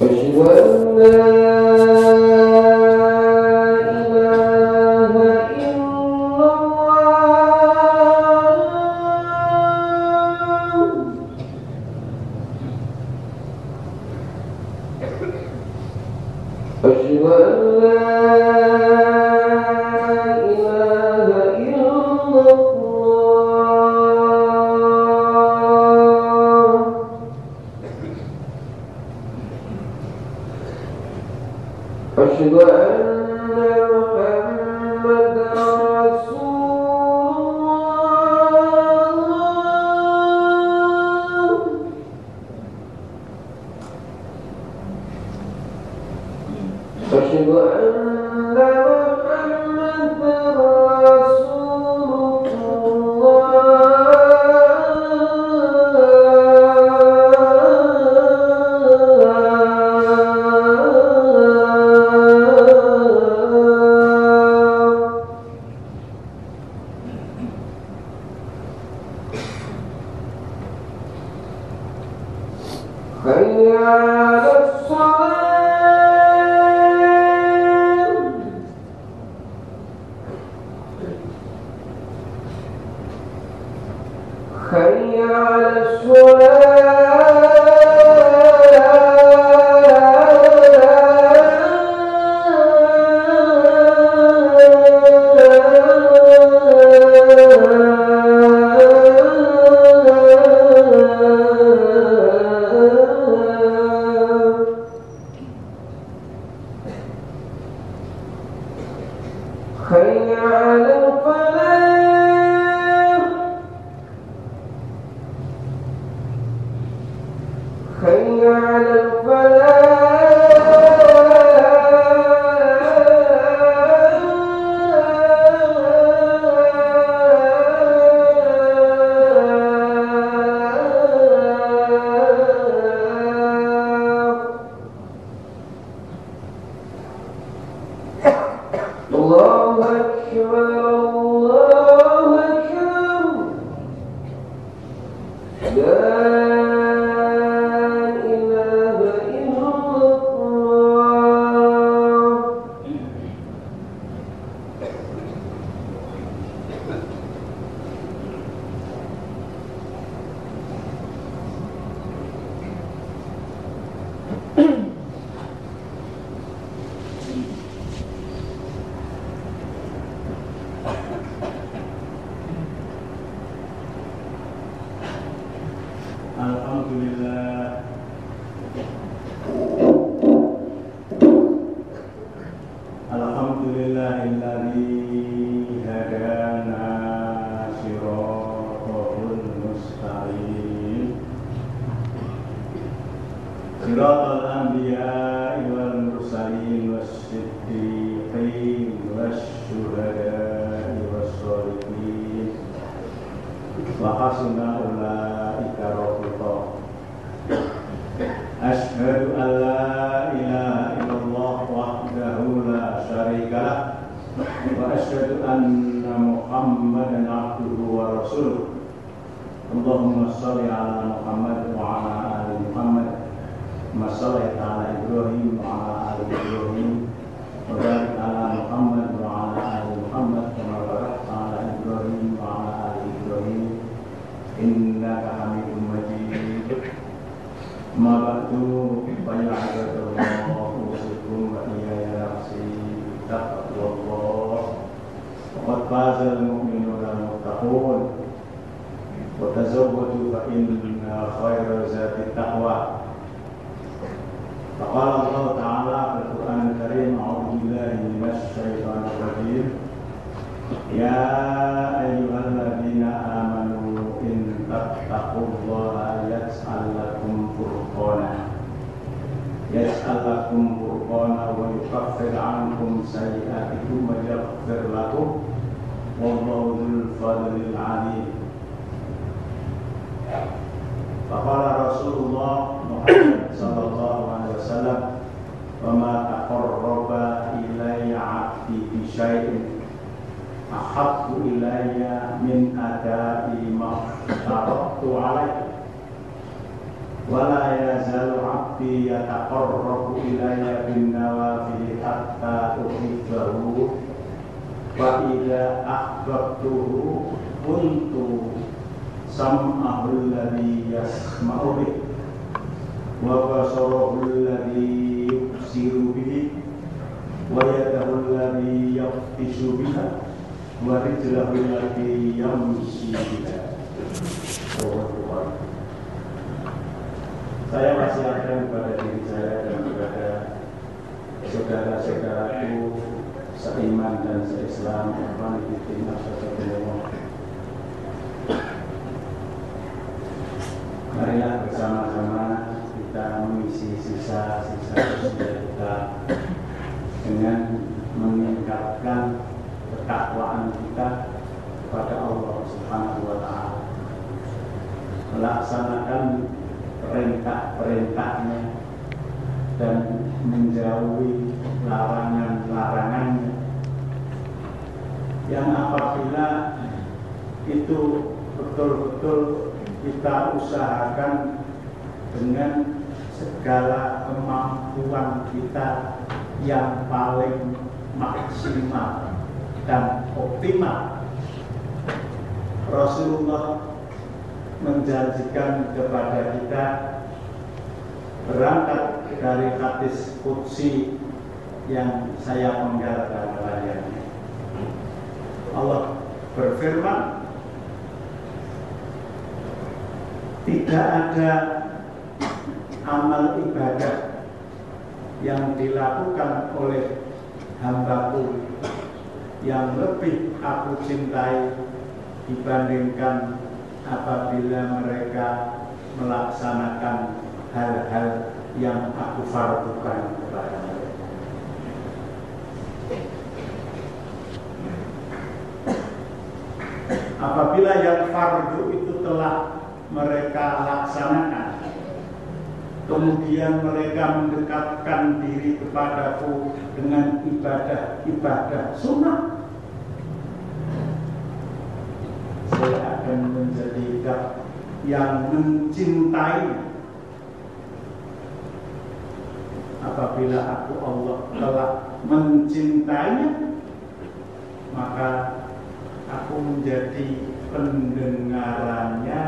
وجعلنا yukafir ankum sayyatikum wa yakfir lakum Wallahu dhul Rasulullah Muhammad sallallahu alaihi wasallam Fama taqarraba ilayya abdi bisyai'in Ahabku ilayya min adai wala yazalu abdi yataqarrabu ilayya bin nawafil hatta uhibbahu wa idza ahbabtuhu kuntu sam'ahu alladhi yasma'u bi wa basarahu alladhi yubsiru bihi wa yadahu alladhi yaftishu biha wa rijlahu alladhi saya masih akan kepada diri saya dan kepada saudara-saudaraku seiman dan seislam Ibn Asyadullah Marilah bersama-sama kita mengisi sisa-sisa usia kita dengan meningkatkan ketakwaan kita kepada Allah Subhanahu wa taala. Melaksanakan perintah-perintahnya dan menjauhi larangan-larangannya. Yang apabila itu betul-betul kita usahakan dengan segala kemampuan kita yang paling maksimal dan optimal. Rasulullah menjanjikan kepada kita berangkat dari hadis kudsi yang saya penggalkan layarnya. Allah berfirman, tidak ada amal ibadah yang dilakukan oleh hambaku yang lebih aku cintai dibandingkan apabila mereka melaksanakan hal-hal yang aku fardukan kepada mereka. Apabila yang fardu itu telah mereka laksanakan, kemudian mereka mendekatkan diri kepadaku dengan ibadah-ibadah sunnah, akan menjadi yang mencintai. Apabila aku Allah telah mencintainya maka aku menjadi pendengarannya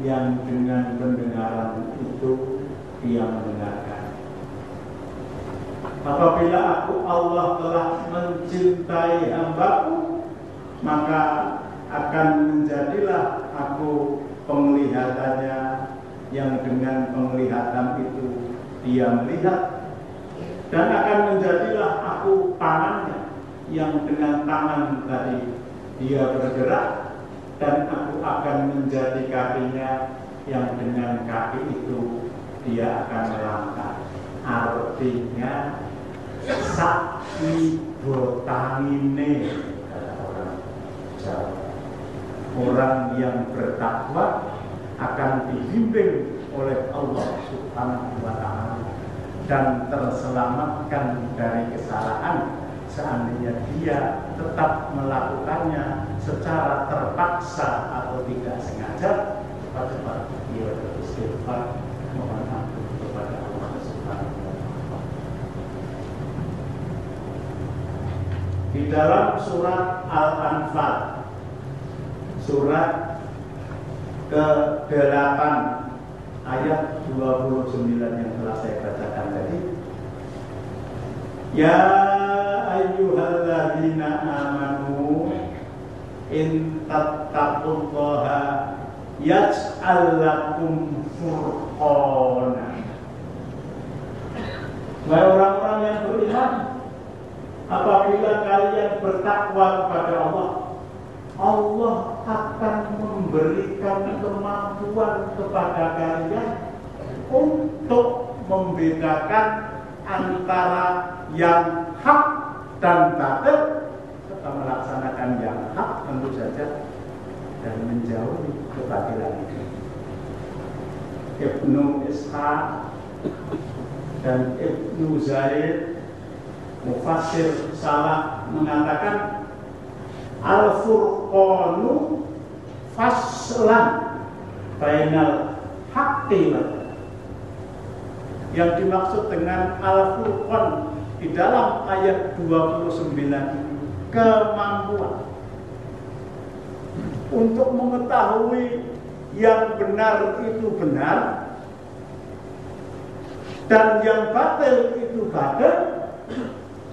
yang dengan pendengaran itu dia mendengarkan. Apabila aku Allah telah mencintai hambaku maka akan menjadilah aku penglihatannya yang dengan penglihatan itu dia melihat. Dan akan menjadilah aku tangannya yang dengan tangan tadi dia bergerak. Dan aku akan menjadi kakinya yang dengan kaki itu dia akan melangkah. Artinya sakti botangine. Kata orang Jawa orang yang bertakwa akan dibimbing oleh Allah Subhanahu wa taala dan terselamatkan dari kesalahan seandainya dia tetap melakukannya secara terpaksa atau tidak sengaja cepat-cepat dia beristighfar kepada Allah Subhanahu wa. Di dalam surat Al-Anfal surat ke-8 ayat 29 yang telah saya bacakan tadi. Ya ayyuhalladzina amanu in tattaqullaha yaj'al lakum furqana. Wahai orang-orang yang beriman, apabila kalian bertakwa kepada Allah, Allah akan memberikan kemampuan kepada kalian untuk membedakan antara yang hak dan batil serta melaksanakan yang hak tentu saja dan menjauhi kebatilan itu. Ibnu Ishaq dan Ibnu Zaid Mufassir Salah mengatakan Al-Furqanu faslan bainal haqqi Yang dimaksud dengan Al-Furqan di dalam ayat 29 kemampuan untuk mengetahui yang benar itu benar dan yang batil itu batil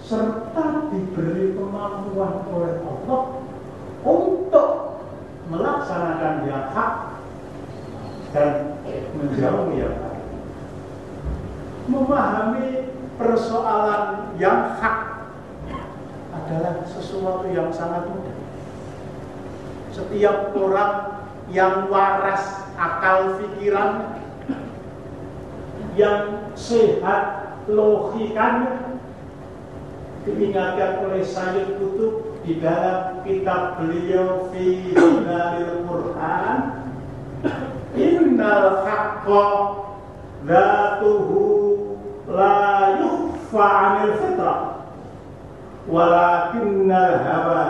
serta diberi kemampuan oleh Allah untuk melaksanakan yang hak dan menjauhi yang baik. Memahami persoalan yang hak adalah sesuatu yang sangat mudah. Setiap orang yang waras akal pikiran, yang sehat logikanya, diingatkan oleh Sayyid Kutub di dalam kitab beliau fi Hilalil Quran Innal haqqa Dhatuhu la yukhfa anil fitrah Walakinnal hawa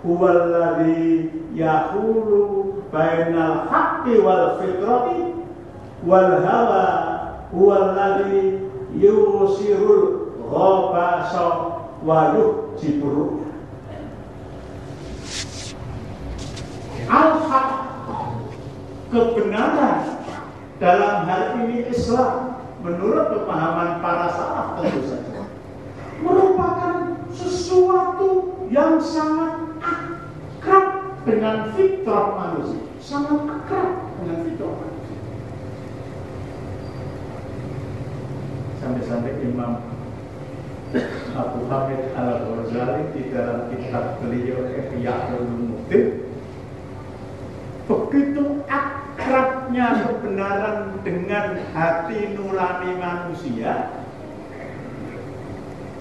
Huwa alladhi yahulu bainal haqqi wal fitrati Wal hawa Huwa alladhi yusirul ghabasa wa yuhjiburu Al-haq. Kebenaran dalam hal ini Islam. Menurut pemahaman para salaf tentu saja. Merupakan sesuatu yang sangat akrab dengan fitrah manusia. Sangat akrab dengan fitrah manusia. Sampai-sampai Imam Abu Hamid Al-Ghazali di dalam kitab beliau Ihya Ulumuddin begitu akrabnya kebenaran dengan hati nurani manusia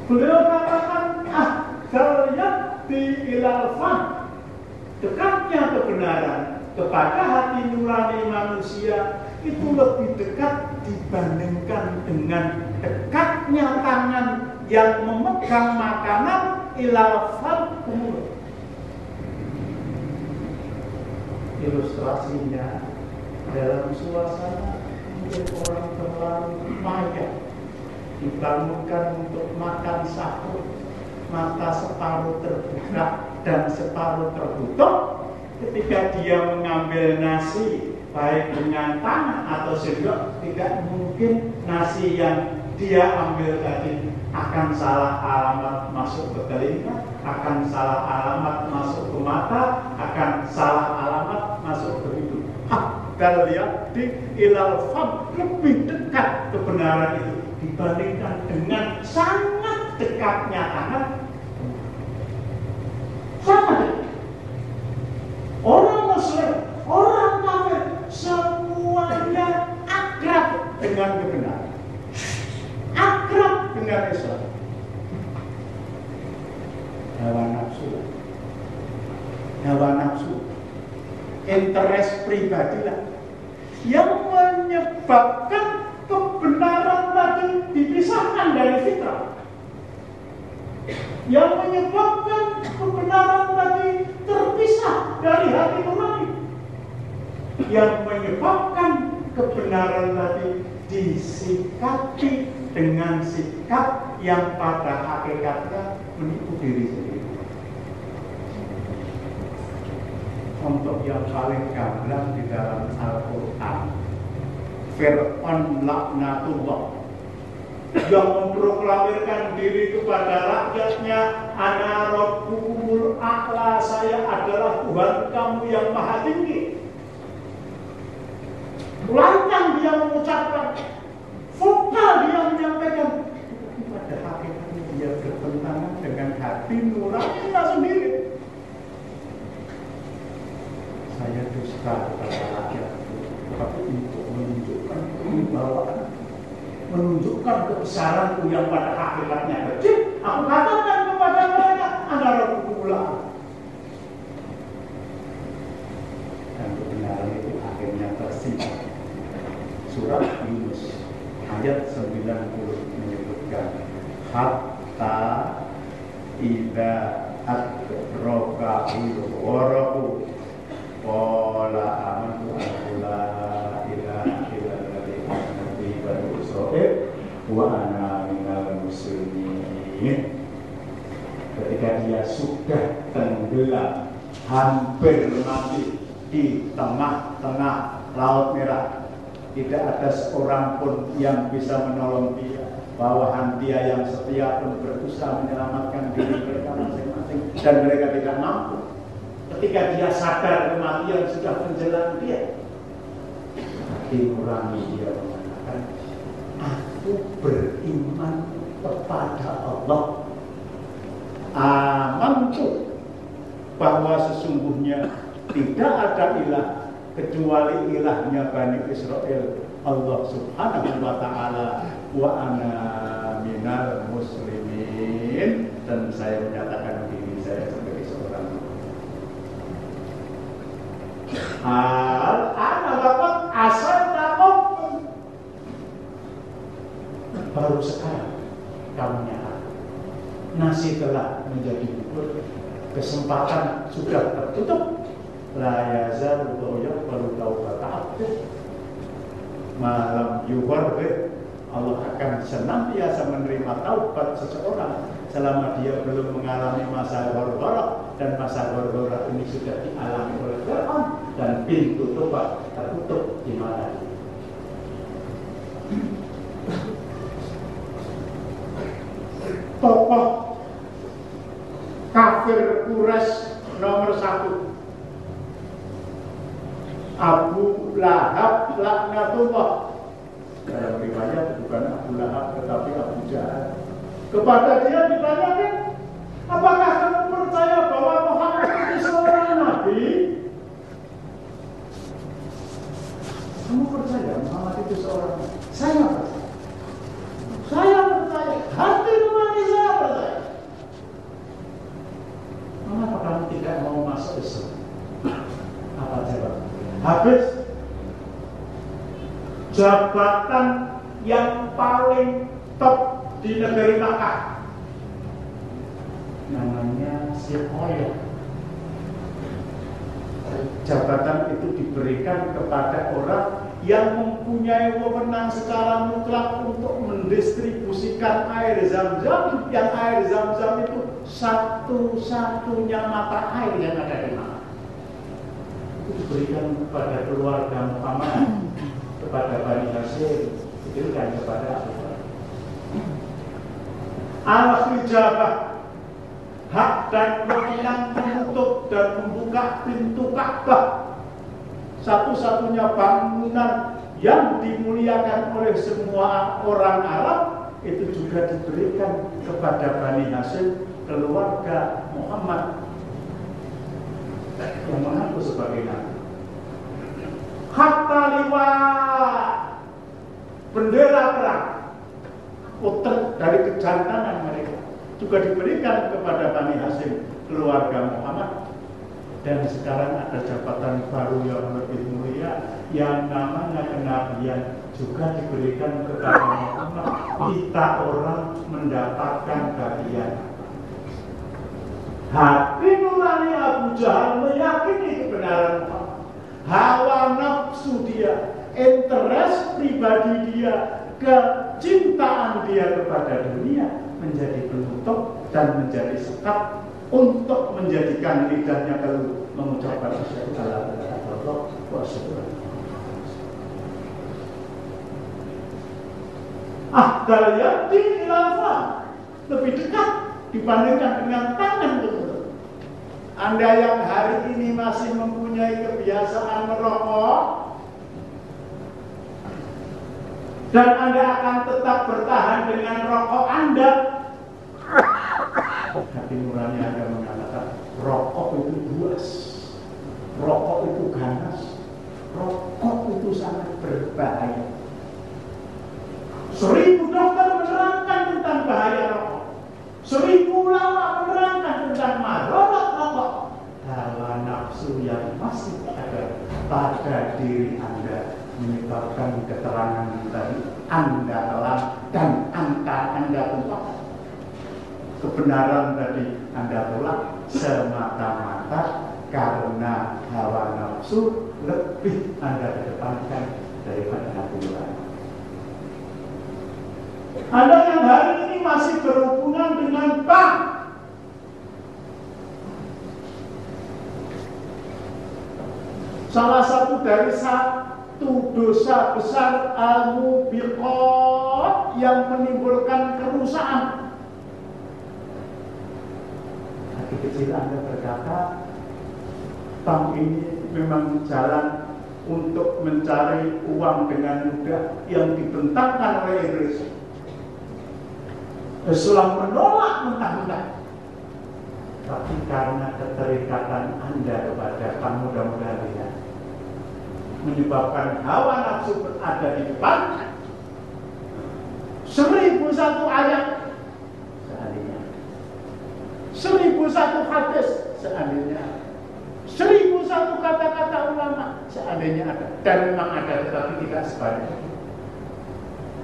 beliau katakan ah di ilal fah dekatnya kebenaran kepada hati nurani manusia itu lebih dekat dibandingkan dengan dekatnya tangan yang memegang makanan ilal fah ilustrasinya dalam suasana mungkin orang terlalu maya dibangunkan untuk makan sahur mata separuh terbuka dan separuh tertutup ketika dia mengambil nasi baik dengan tangan atau sendok tidak mungkin nasi yang dia ambil tadi akan salah alamat masuk ke telinga, akan salah alamat masuk ke mata, akan salah alamat masuk ke hidung. Dan lihat di ilal fam lebih dekat kebenaran itu dibandingkan dengan sangat dekatnya tangan. Sangat dekat. Orang muslim, orang kafir, semuanya akrab dengan kebenaran. Akrab dengan Islam. Hawa nafsu. Hawa nafsu. Interest pribadi lah. Yang menyebabkan kebenaran tadi dipisahkan dari fitrah. Yang menyebabkan kebenaran tadi terpisah dari hati nurani. Yang menyebabkan kebenaran tadi disikapi dengan sikap yang pada hakikatnya menipu diri sendiri. Untuk yang paling gamblang di dalam Al-Quran, Fir'aun laknatullah. Yang memproklamirkan diri kepada rakyatnya ana rabbukumul a'la saya adalah Tuhan kamu yang maha tinggi. Lantang dia mengucapkan. Vokal dia menyampaikan. Pada hakikatnya dia bertentangan dengan hati nuraninya sendiri dusta kepada rakyat. Tapi untuk menunjukkan kewibawaan menunjukkan kebesaranku yang pada hakikatnya kecil aku katakan kepada mereka anda pula dan kebenaran itu akhirnya tersimpan surat Yunus ayat 90 menyebutkan hatta ida adraka waraku qala amantu an la ilaha illallah nabi bani Israil wa ana minal muslimin ketika dia sudah tenggelam hampir mati di tengah-tengah laut merah tidak ada seorang pun yang bisa menolong dia. Bawahan dia yang setia pun berusaha menyelamatkan diri mereka masing-masing. Dan mereka tidak mampu. Ketika dia sadar kematian sudah menjelang dia diurangi dia mengatakan aku beriman kepada Allah. Amantu bahwa sesungguhnya tidak ada ilah kecuali ilahnya Bani Israel Allah subhanahu wa ta'ala wa ana minal muslimin. Dan saya menyatakan diri saya sebagai seorang Al ana bapak asal namun baru sekarang kamu nyata. Nasi telah menjadi bubur kesempatan sudah tertutup. La yazal baru tahu kata malam yuwarrid Allah akan senantiasa menerima taubat seseorang selama dia belum mengalami masa gorgorah dan masa gorgorah ini sudah dialami oleh Fir'aun dan pintu tobat tertutup di mana tokoh kafir Quraisy nomor satu Abu Lahab laknatullah. Dalam riwayat bukan Abu Lahab tetapi Abu Jahal. Kepada dia ditanyakan apakah kamu percaya bahwa Muhammad itu seorang nabi? Kamu percaya Muhammad itu seorang nabi? Saya percaya hati nurani saya percaya mengapa kamu tidak mau masuk Islam apa jawab habis jabatan yang paling top di negeri Makkah namanya Sihoya jabatan itu diberikan kepada orang yang mempunyai wewenang secara mutlak untuk mendistribusikan air zam-zam yang air zam-zam itu satu-satunya mata air yang ada di Makkah itu diberikan kepada keluarga Muhammad kepada Bani Hashim diberikan kepada Abu Bakar. Al-Hijabah hak dan wewenang menutup dan membuka pintu Ka'bah. Satu-satunya bangunan yang dimuliakan oleh semua orang Arab itu juga diberikan kepada Bani Hashim keluarga Muhammad. Yang mengaku sebagai nabi. Hatta liwat. Bendera perang. Puter dari kejantanan mereka. Juga diberikan kepada Bani Hasim keluarga Muhammad. Dan sekarang ada jabatan baru yang lebih mulia yang namanya kenabian juga diberikan kepada Muhammad. Kita orang mendapatkan bagian hati nurani Abu Jahal meyakini kebenaran Muhammad hawa nafsu dia interest pribadi dia kecintaan dia kepada dunia menjadi penutup dan menjadi sekat untuk menjadikan lidahnya kalau mengucapkan wa asyhadu Ahdal yadi lebih dekat dibandingkan dengan tangan tersebut. Anda yang hari ini masih mempunyai kebiasaan merokok dan Anda akan tetap bertahan dengan rokok Anda. Hati nurani Anda mengatakan rokok itu buas rokok itu ganas rokok itu sangat berbahaya seribu dokter menerangkan tentang bahaya rokok seribu ulama menerangkan tentang maharat rokok hawa nafsu yang masih ada pada diri Anda menyebabkan keterangan tadi Anda telah dan angka Anda tolak kebenaran tadi Anda tolak semata-mata karena hawa nafsu lebih Anda kedepankan daripada hati nurani. Anda yang hari ini masih berhubungan dengan bank, salah satu dari dosa besar al-mubiqat yang menimbulkan kerusakan. Hati kecil Anda berkata, bank ini memang jalan untuk mencari uang dengan mudah yang dibentangkan oleh Inggris. Islam menolak mentah-mentah. Tapi karena keterikatan Anda kepada kamu mudah-mudahan ya, menyebabkan hawa nafsu berada di depan. Seribu satu ayat seandainya. Seribu satu hadis seandainya. Seribu satu kata-kata ulama seandainya ada. Dan memang ada tetapi tidak sebanyak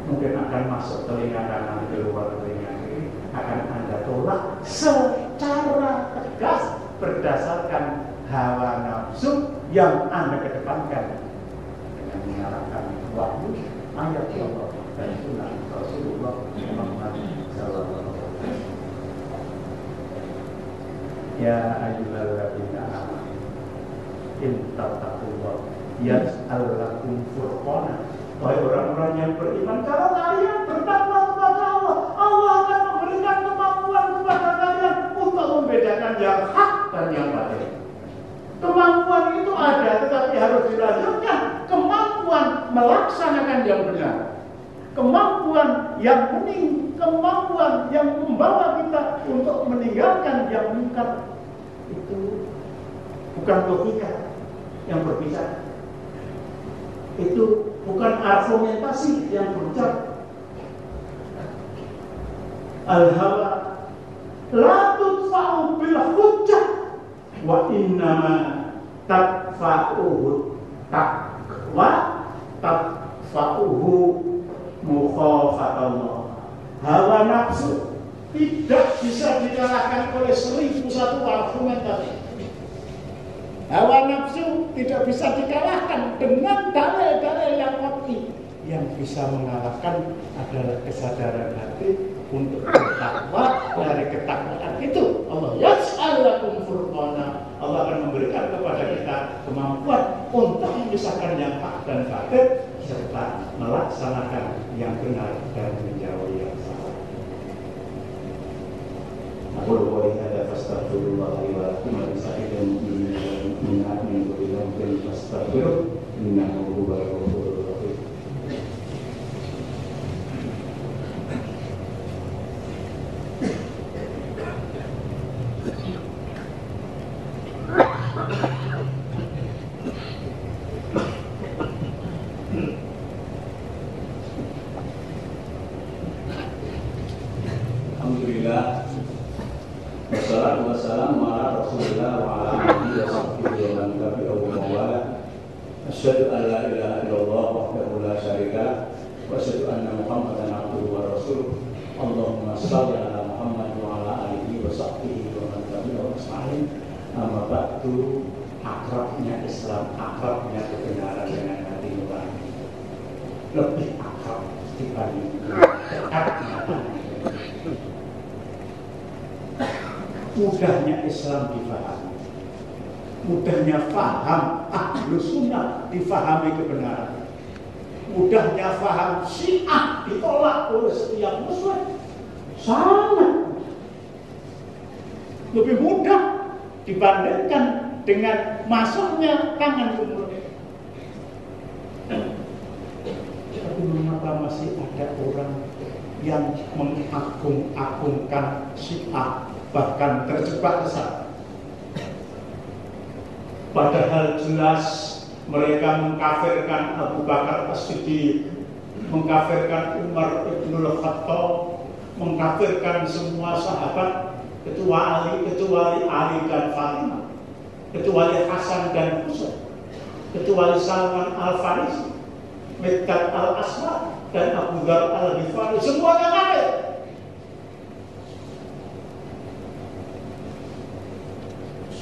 mungkin akan masuk telinga kanan keluar telinga kiri akan anda tolak secara tegas berdasarkan hawa nafsu yang anda kedepankan dengan mengarahkan wahyu ayat Allah dan sunnah Rasulullah Muhammad Sallallahu Alaihi Wasallam. Ya ayyuhalladzina amanu in tattaqullah yas'al lakum furqana Wahai orang-orang yang beriman, kalau kalian bertakwa kepada Allah, Allah akan memberikan kemampuan kepada kalian untuk membedakan yang hak dan yang batil. Kemampuan itu ada, tetapi harus dilanjutkan. Melaksanakan yang benar. Kemampuan yang kuning, kemampuan yang membawa kita untuk meninggalkan yang mungkar. Itu bukan logika yang berbicara. Itu bukan argumentasi yang berbicara. Al-hawa la tudfa'u bil hujjah wa innama tadfa'uhu taqwa tadfa'uhu mukhafatullah. Hawa nafsu tidak bisa dikalahkan oleh seribu satu argumentasi. Hawa nafsu tidak bisa dikalahkan dengan dalil-dalil yang waktu. Yang bisa mengalahkan adalah kesadaran hati untuk bertakwa dari ketakwaan itu. Allah yas'alakum furqana. Allah akan memberikan kepada kita kemampuan memisahkan yang hak dan batil serta melaksanakan yang benar dan menjauhi yang salah. أقول قولي هذا فاستغفر الله لي ولكم ولسائر المؤمنين من كل ذنب فاستغفره إنه هو الغفور mudahnya Islam difahami. Mudahnya faham ahlu sunnah difahami kebenaran. Mudahnya faham syiah ditolak oleh setiap muslim. Sangat lebih mudah dibandingkan dengan masuknya tangan umur tapi mengapa masih ada orang yang mengagung-agungkan syiah bahkan terjebak ke sana. Padahal jelas mereka mengkafirkan Abu Bakar As-Siddiq, mengkafirkan Umar Ibnul Khattab, mengkafirkan semua sahabat kecuali kecuali Ali dan Fatimah, kecuali Hasan dan Husain, kecuali Salman Al Farisi, Mikdad Al Aswad dan Abu Dhar Al Ghifari, semuanya kafir.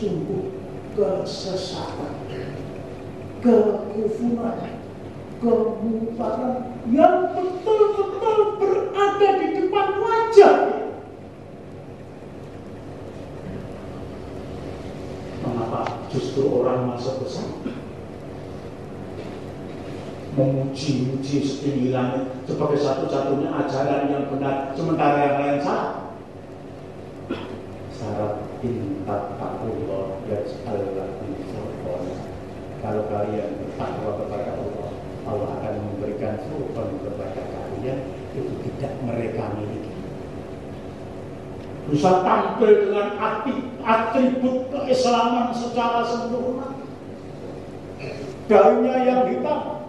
sungguh kesesatan, kekufuran, kebutaan yang betul-betul berada di depan wajah. Mengapa justru orang masuk ke sana? Memuji-muji setinggi langit sebagai satu-satunya ajaran yang benar, sementara yang lain salah. Syarat intak kalian bertakwa kepada Allah Allah akan memberikan furqan kepada kalian. Itu tidak mereka miliki. Bisa tampil dengan atribut keislaman secara sempurna. Daunnya yang hitam.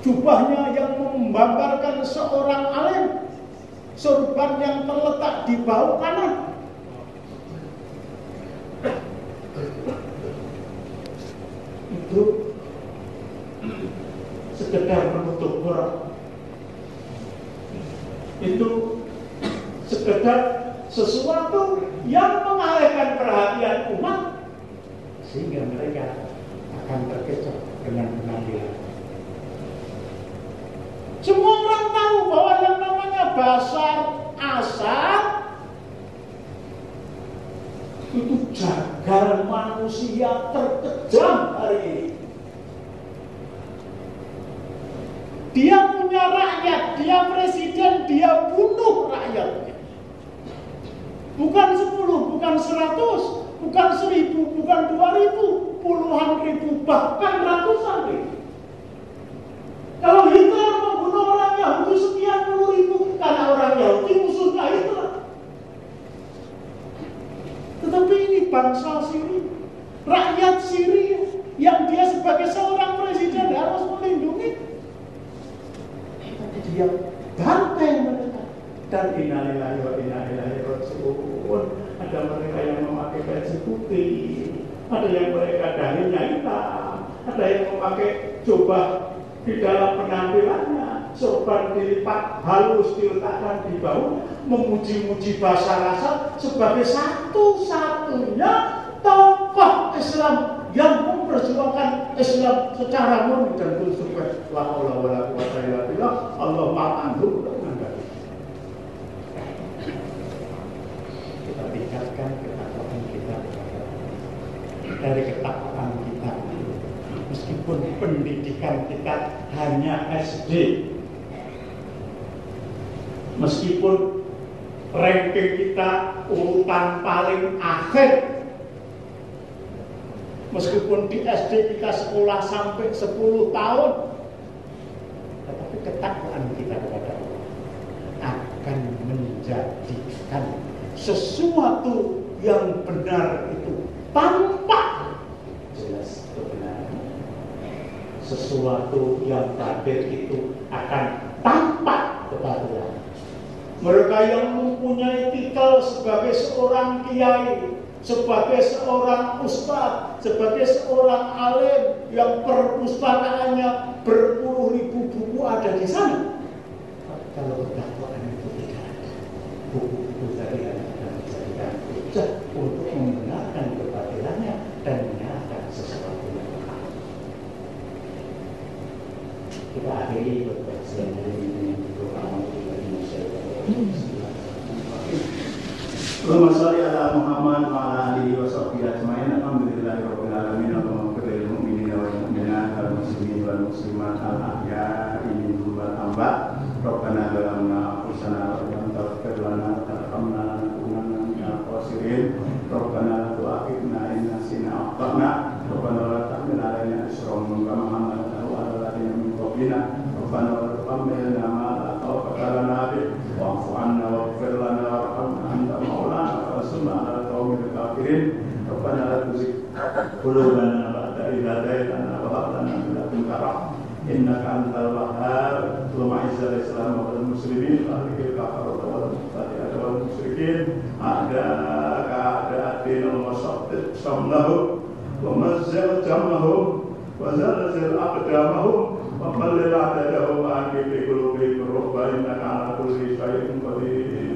Jubahnya yang menggambarkan seorang alim. Sorban yang terletak di bawah kanan itu sekedar menutup orang itu sekedar sesuatu yang mengalihkan perhatian umat sehingga mereka akan terkecoh dengan penampilan semua orang tahu bahwa yang namanya basar asar itu jagal manusia terkejam hari ini. Dia punya rakyat, dia presiden, dia bunuh rakyatnya. Bukan sepuluh, bukan seratus, bukan seribu, bukan dua ribu, puluhan ribu, bahkan ratusan ribu. Kalau Hitler membunuh orang Yahudi sekian puluh ribu karena orang Yahudi musuhnya Hitler. Tetapi ini bangsa Syria, rakyat Syria yang dia sebagai seorang presiden harus melindungi. Dia bantai mereka. Dan innalillahi wa inna ilaihi raji'un. Ada mereka yang memakai baju putih, ada yang mereka dahinya hitam, ada yang memakai jubah di dalam penampilannya sorban dilipat halus diletakkan di bawah memuji-muji bahasa rasa sebagai satu-satunya tokoh Islam yang memperjuangkan Islam secara murni dan konsekuen la haula wala quwata illa billah Allah ma'anhu kita tingkatkan ketakwaan kita dari ketakwaan kita meskipun pendidikan kita hanya SD meskipun ranking kita urutan paling akhir meskipun di SD kita sekolah sampai 10 tahun tetapi ketakwaan kita kepada Allah akan menjadikan sesuatu yang benar itu tampak jelas kebenaran. Sesuatu yang batil itu akan tampak kebatilan mereka yang mempunyai titel sebagai seorang kiai sebagai seorang ustadz, sebagai seorang alim yang perpustakaannya berpuluh ribu buku ada di sana. Kalau tidak ada, buku-buku tadi akan dijadikan hujah untuk membenarkan kebatilannya dan menyatakan sesuatu yang benar. Kita akhiri berbahasan hari ini dengan doa dari masyarakat. Allahumma salli ala Muhammad wa ala alihi wa sahbihi ajmain. Alhamdulillahi rabbil alamin. Allahumma ighfir lil mu'minina wal mu'minat wal muslimin wal muslimat al ahya'i minhum wal amwat. Rabbana zalamna anfusana wa lam taghfir lana wa tarhamna lanakunanna minal khasirin. Rabbana la in nasina aw. Rabbana la tahmil alaina isran kama hamaltahu ala alladziina min qablina. Rabbana la tuhammilna ma. Wa'fu 'anna ربنا لا تزغ قلوبنا بعد إذا هديتنا وهب لنا من لدنك رحمة إنك أنت الوهاب. اللهم أعز الإسلام المسلمين وأهلك الكفر والمبتدعة والمشركين. أعداءك أعداء الدين وشطت شملهم. ومزق جمعهم وزلزل أقدامهم. وقلل عددهم وأنجب قلوبهم. الرهبة إنك على كل شيء قدير.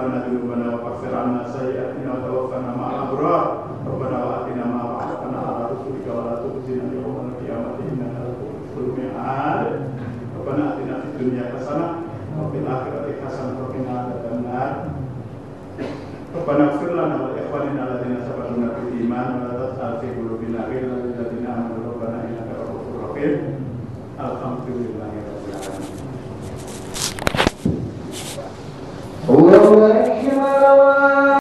Rabbana dunubana wa kafir anna sayyatina tawakana ma'ala bura Rabbana wa atina ma'ala ala rasulika wa ratu kusina Yohana wa kiamati inna al-kul dunia ke sana Mungkin akhir hati khasan perkena datangan Rabbana firlana wa ikhwanin ala dina sabar nabi iman Wa latat al-tibulubina ila ila dina amal Rabbana ila kakabukur rakim Alhamdulillah ya